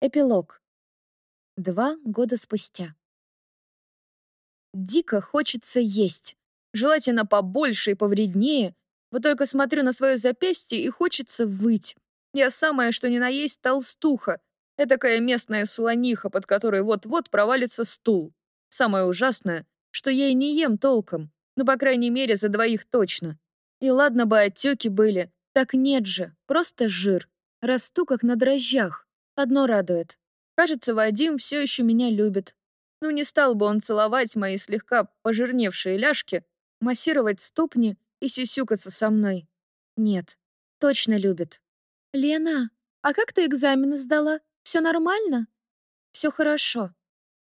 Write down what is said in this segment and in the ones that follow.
Эпилог. Два года спустя. Дико хочется есть. Желательно побольше и повреднее. Вот только смотрю на свое запястье и хочется выть. Я самая, что ни на есть, толстуха. Этакая местная слониха, под которой вот-вот провалится стул. Самое ужасное, что я и не ем толком. Ну, по крайней мере, за двоих точно. И ладно бы отеки были. Так нет же, просто жир. Расту как на дрожжах. Одно радует. Кажется, Вадим все еще меня любит. Ну, не стал бы он целовать мои слегка пожирневшие ляжки, массировать ступни и сюсюкаться со мной. Нет, точно любит. «Лена, а как ты экзамены сдала? Все нормально?» «Все хорошо».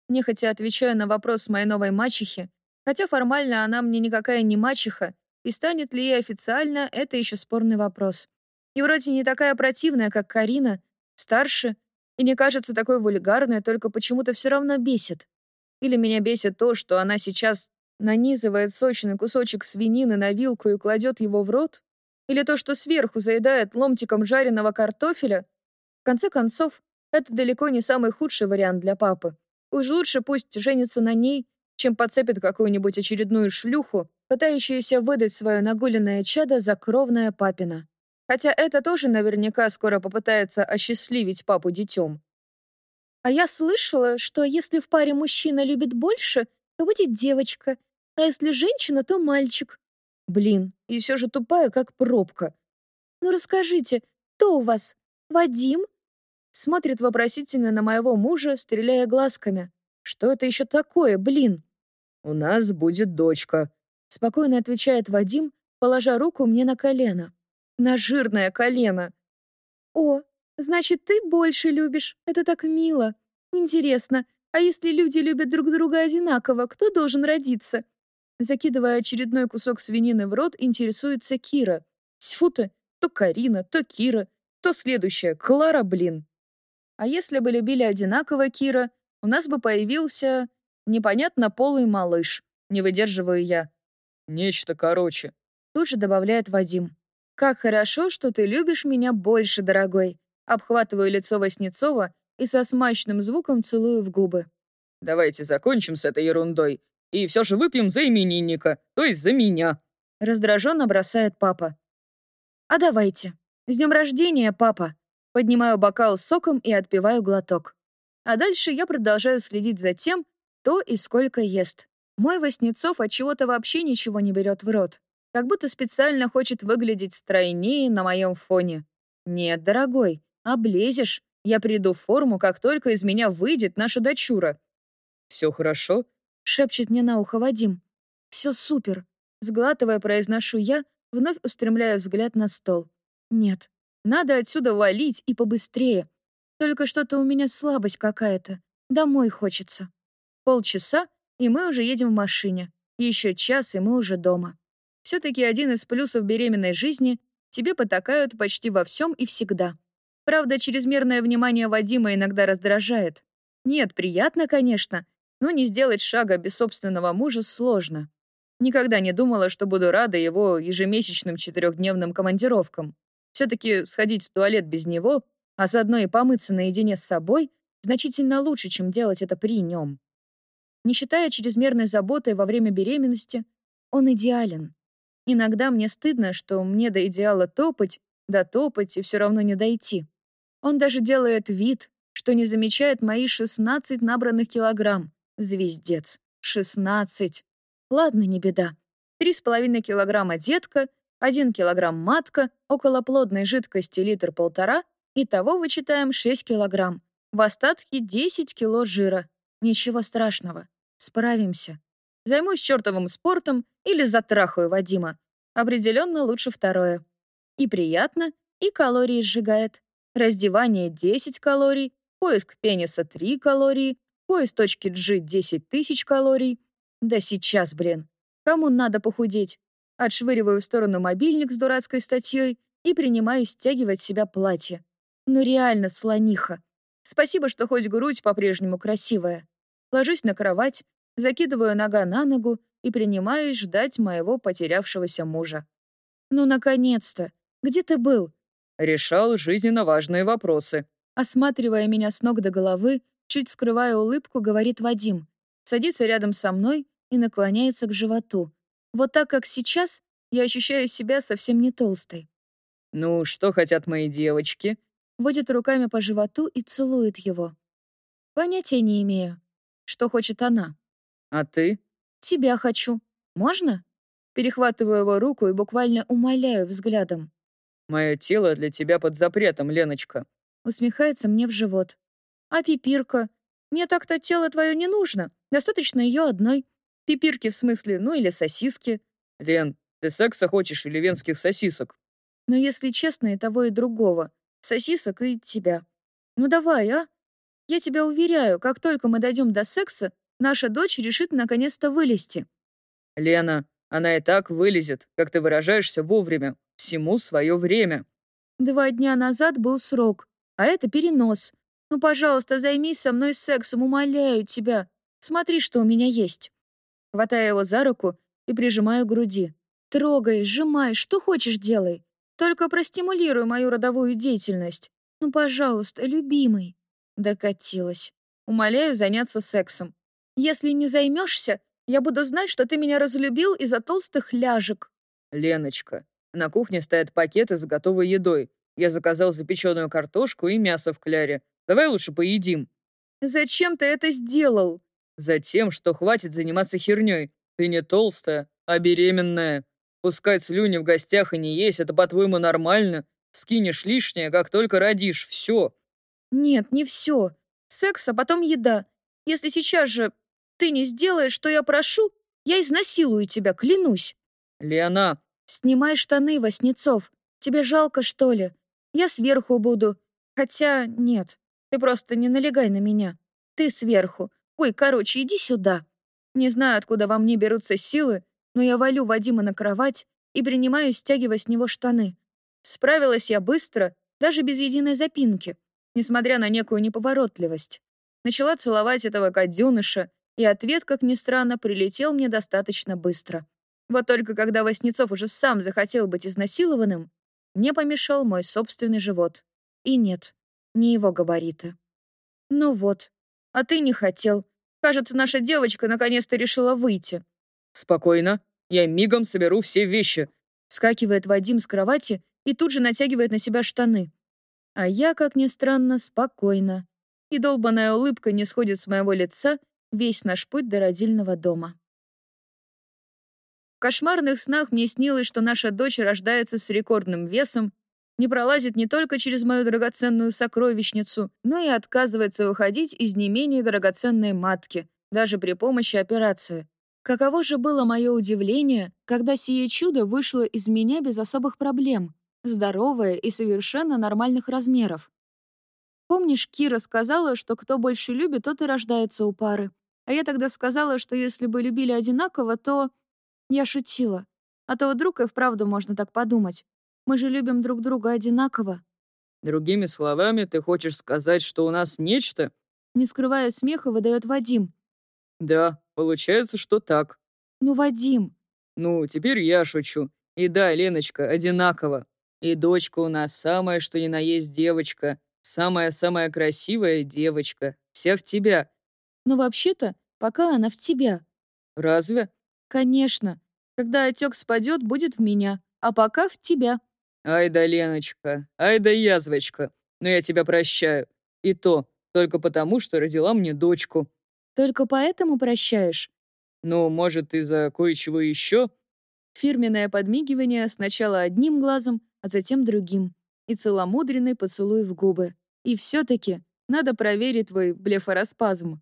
Нехотя отвечаю на вопрос моей новой мачехи, хотя формально она мне никакая не мачеха, и станет ли ей официально, это еще спорный вопрос. И вроде не такая противная, как Карина, старше и не кажется такой вульгарной, только почему-то все равно бесит. Или меня бесит то, что она сейчас нанизывает сочный кусочек свинины на вилку и кладет его в рот, или то, что сверху заедает ломтиком жареного картофеля. В конце концов, это далеко не самый худший вариант для папы. Уж лучше пусть женится на ней, чем подцепит какую-нибудь очередную шлюху, пытающуюся выдать свое нагуленное чадо за кровное папина. Хотя это тоже наверняка скоро попытается осчастливить папу детем. А я слышала, что если в паре мужчина любит больше, то будет девочка, а если женщина, то мальчик. Блин, и все же тупая, как пробка. Ну расскажите, кто у вас? Вадим? Смотрит вопросительно на моего мужа, стреляя глазками. Что это еще такое, блин? У нас будет дочка. Спокойно отвечает Вадим, положа руку мне на колено на жирное колено. «О, значит, ты больше любишь. Это так мило. Интересно, а если люди любят друг друга одинаково, кто должен родиться?» Закидывая очередной кусок свинины в рот, интересуется Кира. Тьфу ты, то Карина, то Кира, то следующая, Клара, блин. А если бы любили одинаково Кира, у нас бы появился непонятно полый малыш. Не выдерживаю я. Нечто короче. Тут же добавляет Вадим. «Как хорошо, что ты любишь меня больше, дорогой!» Обхватываю лицо Васнецова и со смачным звуком целую в губы. «Давайте закончим с этой ерундой и все же выпьем за именинника, то есть за меня!» Раздраженно бросает папа. «А давайте. С днем рождения, папа!» Поднимаю бокал с соком и отпиваю глоток. А дальше я продолжаю следить за тем, кто и сколько ест. Мой Васнецов от чего-то вообще ничего не берет в рот как будто специально хочет выглядеть стройнее на моем фоне. Нет, дорогой, облезешь. Я приду в форму, как только из меня выйдет наша дочура. Все хорошо? шепчет мне на ухо Вадим. Все супер. Сглатывая, произношу я, вновь устремляю взгляд на стол. Нет, надо отсюда валить и побыстрее. Только что-то у меня слабость какая-то. Домой хочется. Полчаса, и мы уже едем в машине. Еще час, и мы уже дома. Все-таки один из плюсов беременной жизни — тебе потакают почти во всем и всегда. Правда, чрезмерное внимание Вадима иногда раздражает. Нет, приятно, конечно, но не сделать шага без собственного мужа сложно. Никогда не думала, что буду рада его ежемесячным четырехдневным командировкам. Все-таки сходить в туалет без него, а заодно и помыться наедине с собой, значительно лучше, чем делать это при нем. Не считая чрезмерной заботой во время беременности, он идеален. Иногда мне стыдно, что мне до идеала топать, да топать и все равно не дойти. Он даже делает вид, что не замечает мои 16 набранных килограмм. Звездец. 16. Ладно, не беда. Три с половиной килограмма детка, один килограмм матка, около плодной жидкости литр-полтора, итого вычитаем 6 килограмм. В остатке 10 кило жира. Ничего страшного. Справимся. Займусь чертовым спортом или затрахаю Вадима. Определенно лучше второе. И приятно, и калории сжигает. Раздевание 10 калорий, поиск пениса 3 калории, поиск точки G 10 тысяч калорий. Да сейчас, блин. Кому надо похудеть? Отшвыриваю в сторону мобильник с дурацкой статьей и принимаю стягивать себя платье. Ну реально слониха. Спасибо, что хоть грудь по-прежнему красивая. Ложусь на кровать, закидываю нога на ногу и принимаюсь ждать моего потерявшегося мужа. «Ну, наконец-то! Где ты был?» «Решал жизненно важные вопросы», Осматривая меня с ног до головы, чуть скрывая улыбку, говорит Вадим. Садится рядом со мной и наклоняется к животу. Вот так, как сейчас, я ощущаю себя совсем не толстой. «Ну, что хотят мои девочки?» Водит руками по животу и целует его. Понятия не имею, что хочет она. «А ты?» Тебя хочу. Можно?» Перехватываю его руку и буквально умоляю взглядом. «Мое тело для тебя под запретом, Леночка». Усмехается мне в живот. «А пипирка? Мне так-то тело твое не нужно. Достаточно ее одной. Пипирки в смысле, ну или сосиски». «Лен, ты секса хочешь или венских сосисок?» «Но если честно, и того, и другого. Сосисок и тебя. Ну давай, а? Я тебя уверяю, как только мы дойдем до секса, наша дочь решит наконец-то вылезти». «Лена, она и так вылезет, как ты выражаешься, вовремя. Всему свое время». Два дня назад был срок, а это перенос. Ну, пожалуйста, займись со мной сексом, умоляю тебя. Смотри, что у меня есть. Хватая его за руку и прижимаю к груди. Трогай, сжимай, что хочешь делай. Только простимулируй мою родовую деятельность. Ну, пожалуйста, любимый. Докатилась. Умоляю заняться сексом. Если не займешься, я буду знать, что ты меня разлюбил из-за толстых ляжек. Леночка, на кухне стоят пакеты с готовой едой. Я заказал запеченную картошку и мясо в кляре. Давай лучше поедим. Зачем ты это сделал? Затем, что хватит заниматься херней. Ты не толстая, а беременная. Пускать слюни в гостях и не есть, это, по-твоему, нормально? Скинешь лишнее, как только родишь, все. Нет, не все. Секс, а потом еда. Если сейчас же ты не сделаешь, что я прошу, я изнасилую тебя, клянусь. Лена. Снимай штаны, Васнецов. Тебе жалко, что ли? Я сверху буду. Хотя нет, ты просто не налегай на меня. Ты сверху. Ой, короче, иди сюда. Не знаю, откуда во мне берутся силы, но я валю Вадима на кровать и принимаю стягивать с него штаны. Справилась я быстро, даже без единой запинки, несмотря на некую неповоротливость. Начала целовать этого гаденыша, и ответ, как ни странно, прилетел мне достаточно быстро. Вот только когда Васнецов уже сам захотел быть изнасилованным, мне помешал мой собственный живот. И нет, не его габариты. Ну вот, а ты не хотел. Кажется, наша девочка наконец-то решила выйти. Спокойно, я мигом соберу все вещи. Скакивает Вадим с кровати и тут же натягивает на себя штаны. А я, как ни странно, спокойно. И долбаная улыбка не сходит с моего лица весь наш путь до родильного дома. В кошмарных снах мне снилось, что наша дочь рождается с рекордным весом, не пролазит не только через мою драгоценную сокровищницу, но и отказывается выходить из не менее драгоценной матки, даже при помощи операции. Каково же было мое удивление, когда сие чудо вышло из меня без особых проблем, здоровое и совершенно нормальных размеров. Помнишь, Кира сказала, что кто больше любит, тот и рождается у пары. А я тогда сказала, что если бы любили одинаково, то... Я шутила. А то вдруг и вправду можно так подумать. Мы же любим друг друга одинаково. Другими словами, ты хочешь сказать, что у нас нечто? Не скрывая смеха, выдает Вадим. Да, получается, что так. Ну, Вадим. Ну, теперь я шучу. И да, Леночка, одинаково. И дочка у нас самая, что ни на есть девочка. Самая-самая красивая девочка. Вся в тебя. Но вообще-то, пока она в тебя. Разве? Конечно. Когда отек спадет, будет в меня, а пока в тебя. Ай да, Леночка, ай да язвочка. Но я тебя прощаю. И то, только потому, что родила мне дочку. Только поэтому прощаешь? Ну, может, из-за кое-чего еще? Фирменное подмигивание сначала одним глазом, а затем другим. И целомудренный поцелуй в губы. И все таки надо проверить твой блефороспазм.